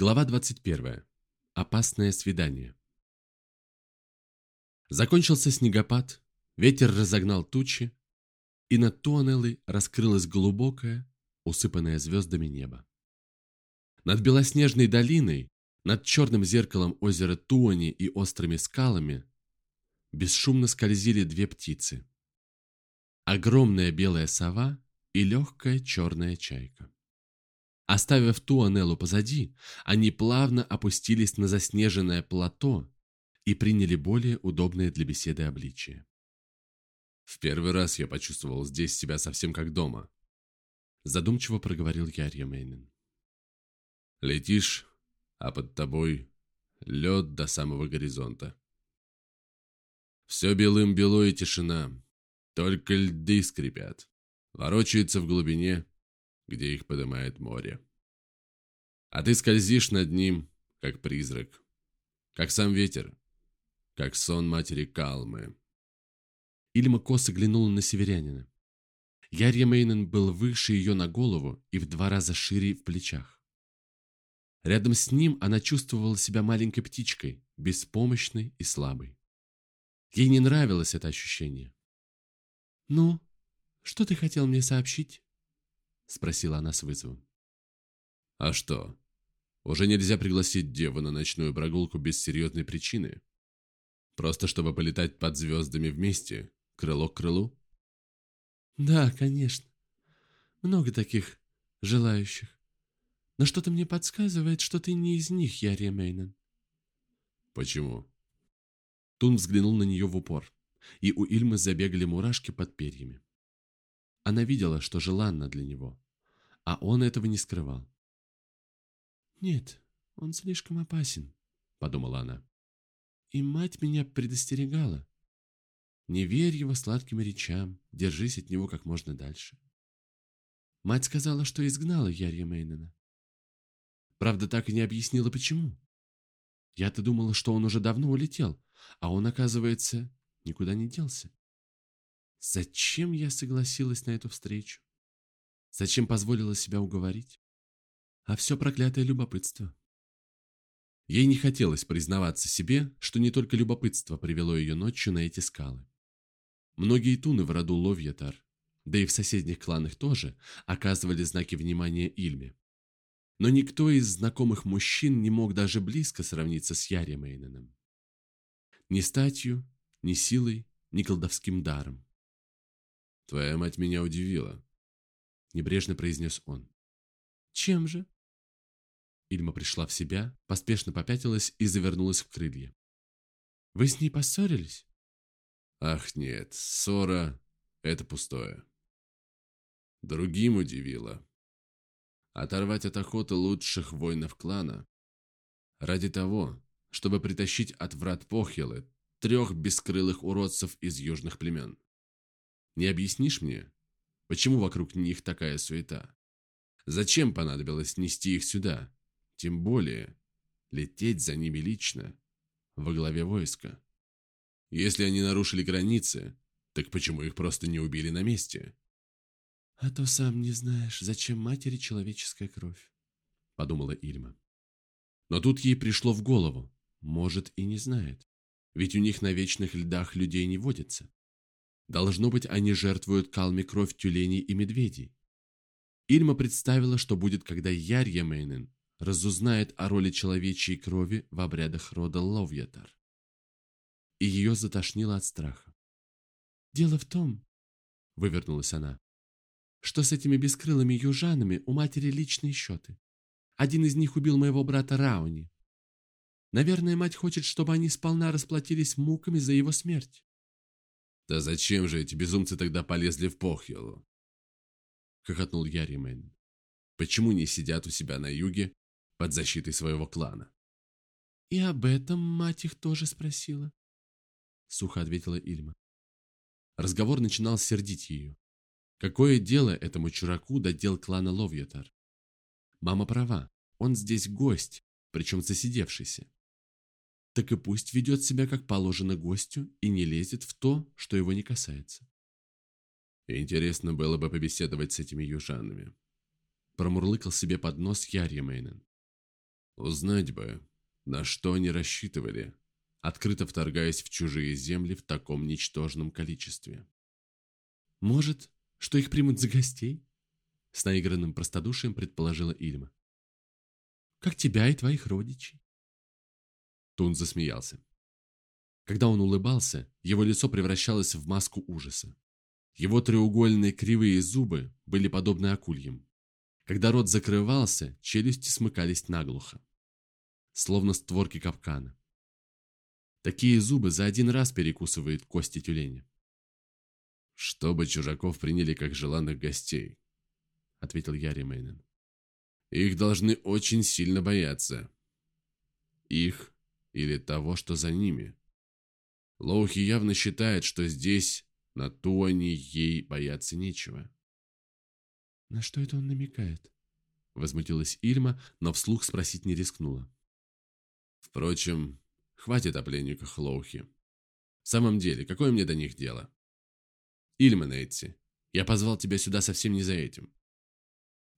Глава 21. Опасное свидание. Закончился снегопад, ветер разогнал тучи, и над Туанеллой раскрылось глубокое, усыпанное звездами небо. Над белоснежной долиной, над черным зеркалом озера Туани и острыми скалами бесшумно скользили две птицы. Огромная белая сова и легкая черная чайка. Оставив ту Анеллу позади, они плавно опустились на заснеженное плато и приняли более удобное для беседы обличие. «В первый раз я почувствовал здесь себя совсем как дома», задумчиво проговорил Ярья Мейнен. «Летишь, а под тобой лед до самого горизонта. Все белым-бело и тишина, только льды скрипят, ворочаются в глубине, где их поднимает море. А ты скользишь над ним, как призрак, как сам ветер, как сон матери Калмы. Ильма косо глянула на северянина. Ярья Мейнен был выше ее на голову и в два раза шире в плечах. Рядом с ним она чувствовала себя маленькой птичкой, беспомощной и слабой. Ей не нравилось это ощущение. «Ну, что ты хотел мне сообщить?» Спросила она с вызовом. «А что, уже нельзя пригласить деву на ночную прогулку без серьезной причины? Просто чтобы полетать под звездами вместе, крыло к крылу?» «Да, конечно. Много таких желающих. Но что-то мне подсказывает, что ты не из них, Ярия Мейнен». «Почему?» Тун взглянул на нее в упор, и у Ильмы забегали мурашки под перьями. Она видела, что желанно для него, а он этого не скрывал. «Нет, он слишком опасен», — подумала она. «И мать меня предостерегала. Не верь его сладким речам, держись от него как можно дальше». Мать сказала, что изгнала Ярья Мейнена. Правда, так и не объяснила, почему. Я-то думала, что он уже давно улетел, а он, оказывается, никуда не делся. Зачем я согласилась на эту встречу? Зачем позволила себя уговорить? А все проклятое любопытство. Ей не хотелось признаваться себе, что не только любопытство привело ее ночью на эти скалы. Многие туны в роду Ловьятар, да и в соседних кланах тоже, оказывали знаки внимания Ильме. Но никто из знакомых мужчин не мог даже близко сравниться с Яри Мейненом. Ни статью, ни силой, ни колдовским даром. «Твоя мать меня удивила», — небрежно произнес он. «Чем же?» Ильма пришла в себя, поспешно попятилась и завернулась в крылья. «Вы с ней поссорились?» «Ах нет, ссора — это пустое. Другим удивило. Оторвать от охоты лучших воинов клана ради того, чтобы притащить от врат Похилы трех бескрылых уродцев из южных племен. Не объяснишь мне, почему вокруг них такая суета? Зачем понадобилось нести их сюда? Тем более, лететь за ними лично, во главе войска. Если они нарушили границы, так почему их просто не убили на месте? «А то сам не знаешь, зачем матери человеческая кровь», — подумала Ильма. Но тут ей пришло в голову, может и не знает, ведь у них на вечных льдах людей не водится. Должно быть, они жертвуют калме кровь тюленей и медведей. Ильма представила, что будет, когда Ярья Мейнен разузнает о роли человечьей крови в обрядах рода Ловьятар. И ее затошнило от страха. «Дело в том, — вывернулась она, — что с этими бескрылыми южанами у матери личные счеты. Один из них убил моего брата Рауни. Наверное, мать хочет, чтобы они сполна расплатились муками за его смерть. «Да зачем же эти безумцы тогда полезли в Похьелу?» — хохотнул Яримейн. «Почему не сидят у себя на юге под защитой своего клана?» «И об этом мать их тоже спросила», — сухо ответила Ильма. Разговор начинал сердить ее. Какое дело этому чураку до дел клана Ловьятар? Мама права, он здесь гость, причем засидевшийся так и пусть ведет себя как положено гостю и не лезет в то, что его не касается. Интересно было бы побеседовать с этими южанами. Промурлыкал себе под нос Ярья Мейнен. Узнать бы, на что они рассчитывали, открыто вторгаясь в чужие земли в таком ничтожном количестве. Может, что их примут за гостей? С наигранным простодушием предположила Ильма. Как тебя и твоих родичей. Тун засмеялся. Когда он улыбался, его лицо превращалось в маску ужаса. Его треугольные кривые зубы были подобны акульям. Когда рот закрывался, челюсти смыкались наглухо. Словно створки капкана. Такие зубы за один раз перекусывают кости тюленя. «Чтобы чужаков приняли как желанных гостей», — ответил Яри Мейнен. «Их должны очень сильно бояться. Их или того, что за ними. Лоухи явно считает, что здесь, на Туане, ей бояться нечего». «На что это он намекает?» Возмутилась Ильма, но вслух спросить не рискнула. «Впрочем, хватит о пленниках Лоухи. В самом деле, какое мне до них дело?» «Ильма Нейтси, я позвал тебя сюда совсем не за этим».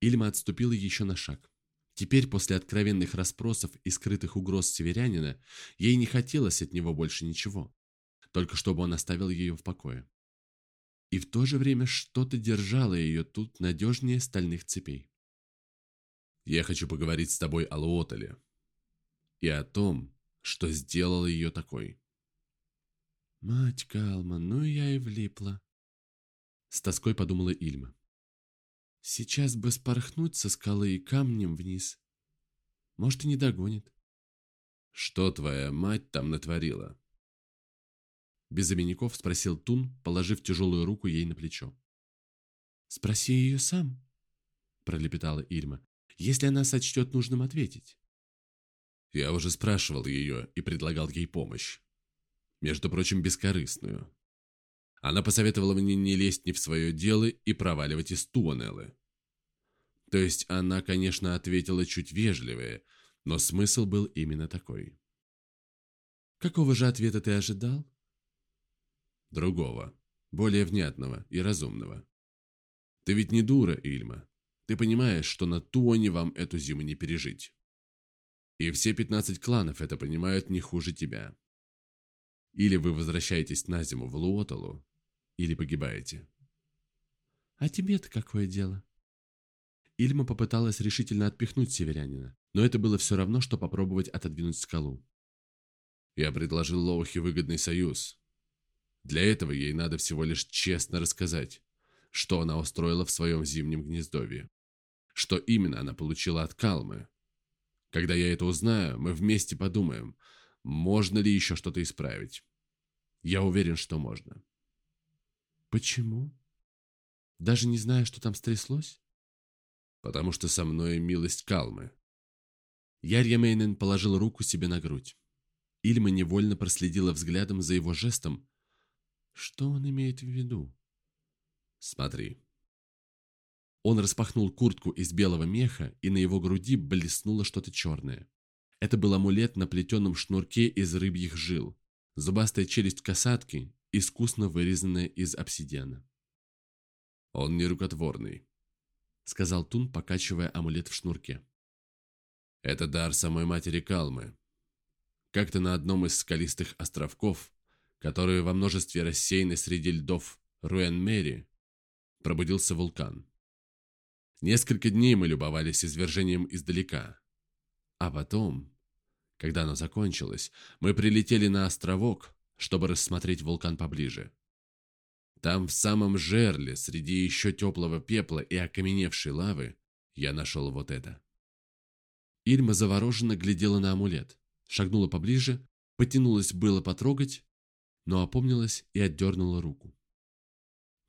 Ильма отступила еще на шаг. Теперь, после откровенных расспросов и скрытых угроз северянина, ей не хотелось от него больше ничего, только чтобы он оставил ее в покое. И в то же время что-то держало ее тут надежнее стальных цепей. «Я хочу поговорить с тобой о Луотеле и о том, что сделало ее такой». «Мать Калма, ну я и влипла», с тоской подумала Ильма. Сейчас бы спорхнуть со скалы и камнем вниз. Может, и не догонит. Что твоя мать там натворила? Без обиняков спросил Тун, положив тяжелую руку ей на плечо. «Спроси ее сам», — пролепетала Ильма, «если она сочтет нужным ответить». Я уже спрашивал ее и предлагал ей помощь. Между прочим, бескорыстную. Она посоветовала мне не лезть не в свое дело и проваливать из Туанеллы. То есть она, конечно, ответила чуть вежливее, но смысл был именно такой. «Какого же ответа ты ожидал?» «Другого, более внятного и разумного. Ты ведь не дура, Ильма. Ты понимаешь, что на Туоне вам эту зиму не пережить. И все пятнадцать кланов это понимают не хуже тебя. Или вы возвращаетесь на зиму в Луоталу, или погибаете. А тебе-то какое дело? Ильма попыталась решительно отпихнуть северянина, но это было все равно, что попробовать отодвинуть скалу. Я предложил Лоухе выгодный союз. Для этого ей надо всего лишь честно рассказать, что она устроила в своем зимнем гнездовье. Что именно она получила от Калмы. Когда я это узнаю, мы вместе подумаем, можно ли еще что-то исправить. Я уверен, что можно. Почему? Даже не зная, что там стряслось? Потому что со мной милость Калмы. Ярья Мейнен положил руку себе на грудь. Ильма невольно проследила взглядом за его жестом. Что он имеет в виду? Смотри. Он распахнул куртку из белого меха, и на его груди блеснуло что-то черное. Это был амулет на плетеном шнурке из рыбьих жил. Зубастая челюсть касатки искусно вырезанная из обсидиана. «Он не рукотворный», — сказал Тун, покачивая амулет в шнурке. «Это дар самой матери Калмы. Как-то на одном из скалистых островков, которые во множестве рассеяны среди льдов Руэн-Мери, пробудился вулкан. Несколько дней мы любовались извержением издалека. А потом, когда оно закончилось, мы прилетели на островок, чтобы рассмотреть вулкан поближе. Там, в самом жерле, среди еще теплого пепла и окаменевшей лавы, я нашел вот это. Ильма завороженно глядела на амулет, шагнула поближе, потянулась было потрогать, но опомнилась и отдернула руку.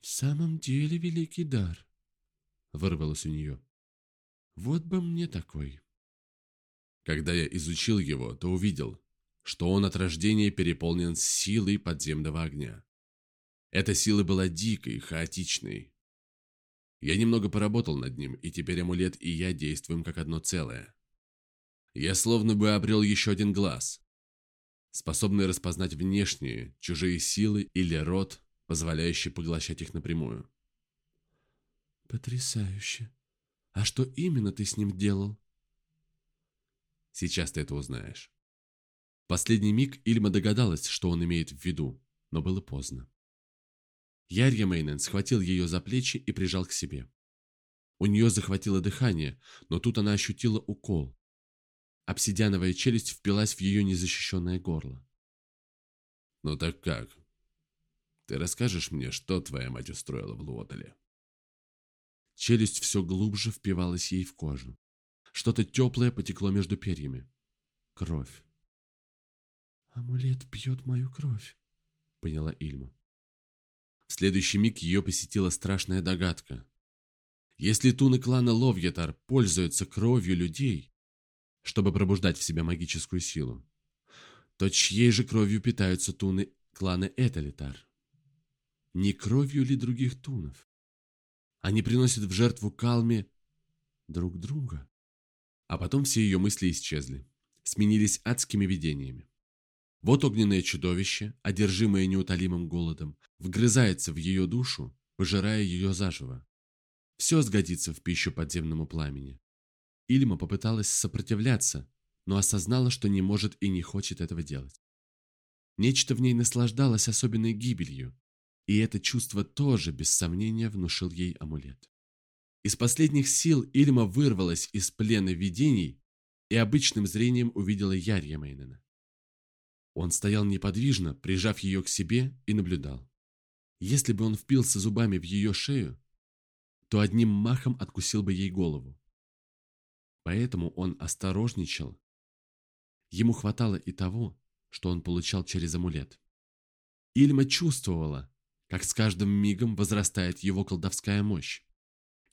«В самом деле великий дар», — вырвалось у нее. «Вот бы мне такой». Когда я изучил его, то увидел, что он от рождения переполнен силой подземного огня. Эта сила была дикой, хаотичной. Я немного поработал над ним, и теперь амулет и я действуем как одно целое. Я словно бы обрел еще один глаз, способный распознать внешние, чужие силы или род, позволяющий поглощать их напрямую. Потрясающе. А что именно ты с ним делал? Сейчас ты это узнаешь. Последний миг Ильма догадалась, что он имеет в виду, но было поздно. Ярья Мейнен схватил ее за плечи и прижал к себе. У нее захватило дыхание, но тут она ощутила укол. Обсидиановая челюсть впилась в ее незащищенное горло. «Ну так как? Ты расскажешь мне, что твоя мать устроила в Луотеле?» Челюсть все глубже впивалась ей в кожу. Что-то теплое потекло между перьями. Кровь. «Амулет пьет мою кровь», — поняла Ильма. В следующий миг ее посетила страшная догадка. Если туны клана Ловьетар пользуются кровью людей, чтобы пробуждать в себя магическую силу, то чьей же кровью питаются туны клана Эталитар? Не кровью ли других тунов? Они приносят в жертву Калме друг друга. А потом все ее мысли исчезли, сменились адскими видениями. Вот огненное чудовище, одержимое неутолимым голодом, вгрызается в ее душу, пожирая ее заживо. Все сгодится в пищу подземному пламени. Ильма попыталась сопротивляться, но осознала, что не может и не хочет этого делать. Нечто в ней наслаждалось особенной гибелью, и это чувство тоже, без сомнения, внушил ей амулет. Из последних сил Ильма вырвалась из плена видений и обычным зрением увидела Ярья Мейнена. Он стоял неподвижно, прижав ее к себе и наблюдал. Если бы он впился зубами в ее шею, то одним махом откусил бы ей голову. Поэтому он осторожничал. Ему хватало и того, что он получал через амулет. Ильма чувствовала, как с каждым мигом возрастает его колдовская мощь.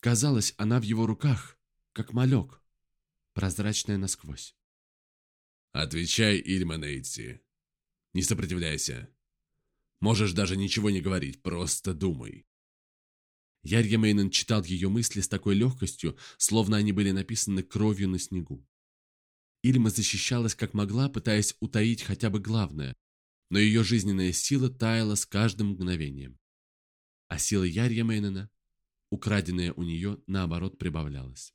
Казалось, она в его руках, как малек, прозрачная насквозь. «Отвечай, Ильма Нейтси», не сопротивляйся. Можешь даже ничего не говорить, просто думай. Ярья Мейнен читал ее мысли с такой легкостью, словно они были написаны кровью на снегу. Ильма защищалась как могла, пытаясь утаить хотя бы главное, но ее жизненная сила таяла с каждым мгновением. А сила Ярья Мейнена, украденная у нее, наоборот, прибавлялась.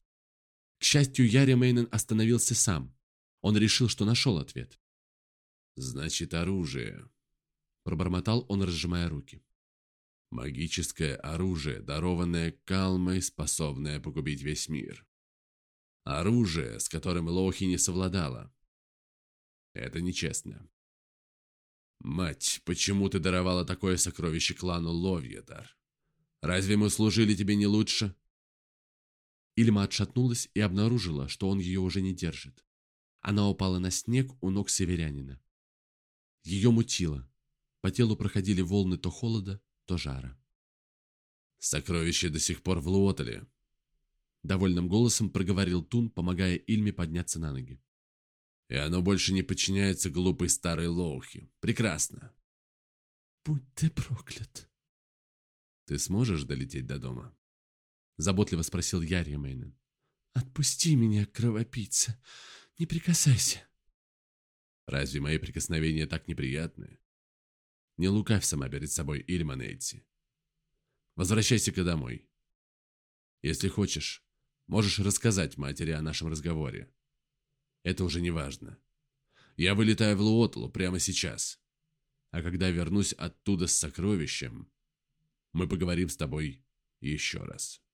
К счастью, Ярья Мейнен остановился сам. Он решил, что нашел ответ. Значит, оружие. Пробормотал он, разжимая руки. Магическое оружие, дарованное Калмой, способное погубить весь мир. Оружие, с которым Лохи не совладала. Это нечестно. Мать, почему ты даровала такое сокровище клану Ловьедар? Разве мы служили тебе не лучше? Ильма отшатнулась и обнаружила, что он ее уже не держит. Она упала на снег у ног северянина. Ее мутило. По телу проходили волны то холода, то жара. «Сокровище до сих пор в Луотеле», — довольным голосом проговорил Тун, помогая Ильме подняться на ноги. «И оно больше не подчиняется глупой старой Лоухи. Прекрасно!» «Будь ты проклят!» «Ты сможешь долететь до дома?» — заботливо спросил Ярья Мейнен. «Отпусти меня, кровопийца! Не прикасайся!» Разве мои прикосновения так неприятны? Не лукавь сама перед собой, Ильма Нейтси. Возвращайся-ка домой. Если хочешь, можешь рассказать матери о нашем разговоре. Это уже не важно. Я вылетаю в Луотлу прямо сейчас. А когда вернусь оттуда с сокровищем, мы поговорим с тобой еще раз.